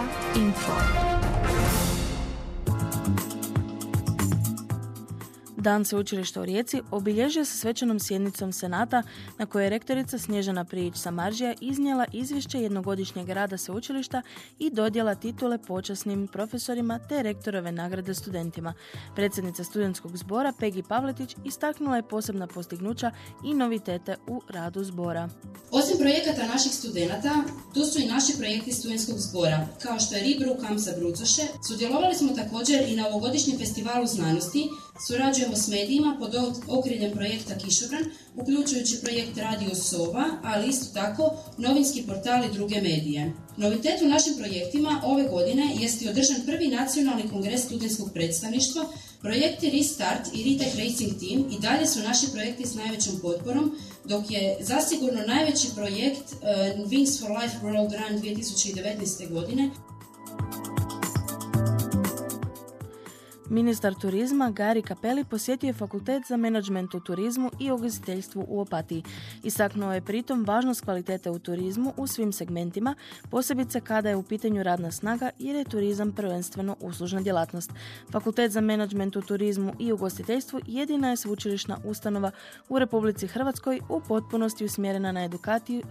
Sova Info. Dan sveučilišta u Rijeci obilježio se svečanom sjednicom Senata na kojoj je rektorica Snježana Prijić Samaržija iznijela izvješće jednogodišnjeg rada sveučilišta i dodjela titule počasnim profesorima te rektorove nagrade studentima. Predsjednica studentskog zbora Pegi Pavletić istaknula je posebna postignuća i novitete u radu zbora. Osim projekata naših studenata, tu su i naši projekti studentskog zbora, kao što je Ribru Kamsa Brucoše. Sudjelovali smo također i na ovogodišnjem festivalu znanosti, surađujemo s medijima pod okriljem projekta Kišobran, uključujući projekt Radio Sova, ali isto tako novinski portal i druge medije. Novitet u našim projektima ove godine jest održan prvi nacionalni kongres studentskog predstavništva, projekti Restart i Retech Racing Team i dalje su naši projekti s najvećom potporom, dok je zasigurno najveći projekt uh, Wings for Life World Run 2019. godine Ministar turizma Gari Kapeli posjetio je fakultet za menadžment u turizmu i ugostiteljstvu u Opatiji. Istaknuo je pritom važnost kvalitete u turizmu u svim segmentima, posebice kada je u pitanju radna snaga jer je turizam prvenstveno uslužna djelatnost. Fakultet za menadžment u turizmu i ugostiteljstvu jedina je sveučilišna ustanova u Republici Hrvatskoj u potpunosti usmjerena na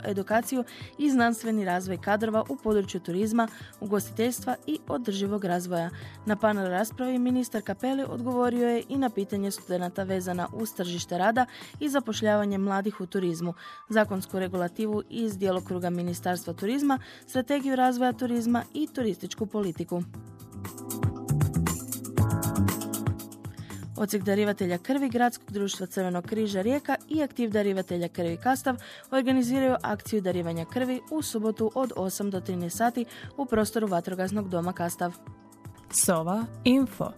edukaciju i znanstveni razvoj kadrova u području turizma, ugostiteljstva i održivog razvoja. Na panel raspravi ministar Ministar Kapeli odgovorio je i na pitanje studenata vezana uz tržište rada i zapošljavanje mladih u turizmu, zakonsku regulativu iz djelokruga Ministarstva turizma, strategiju razvoja turizma i turističku politiku. Odsjek darivatelja krvi Gradskog društva Crvenog križa Rijeka i aktiv darivatelja krvi Kastav organiziraju akciju darivanja krvi u subotu od 8 do 13 sati u prostoru Vatrogasnog doma Kastav. Sova Info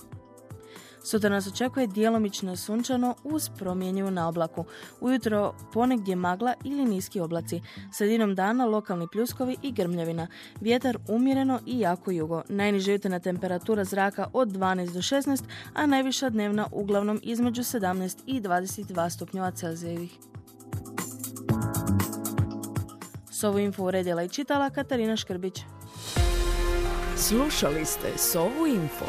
Sutra nas očekuje djelomično sunčano uz promjenjivu na oblaku. Ujutro ponegdje magla ili niski oblaci. Sredinom dana lokalni pljuskovi i grmljavina. Vjetar umjereno i jako jugo. Najniža jutarnja temperatura zraka od 12 do 16, a najviša dnevna uglavnom između 17 i 22 stupnjeva Celzijevih. S ovu info uredila i čitala Katarina Škrbić. Slušali ste Sovu info.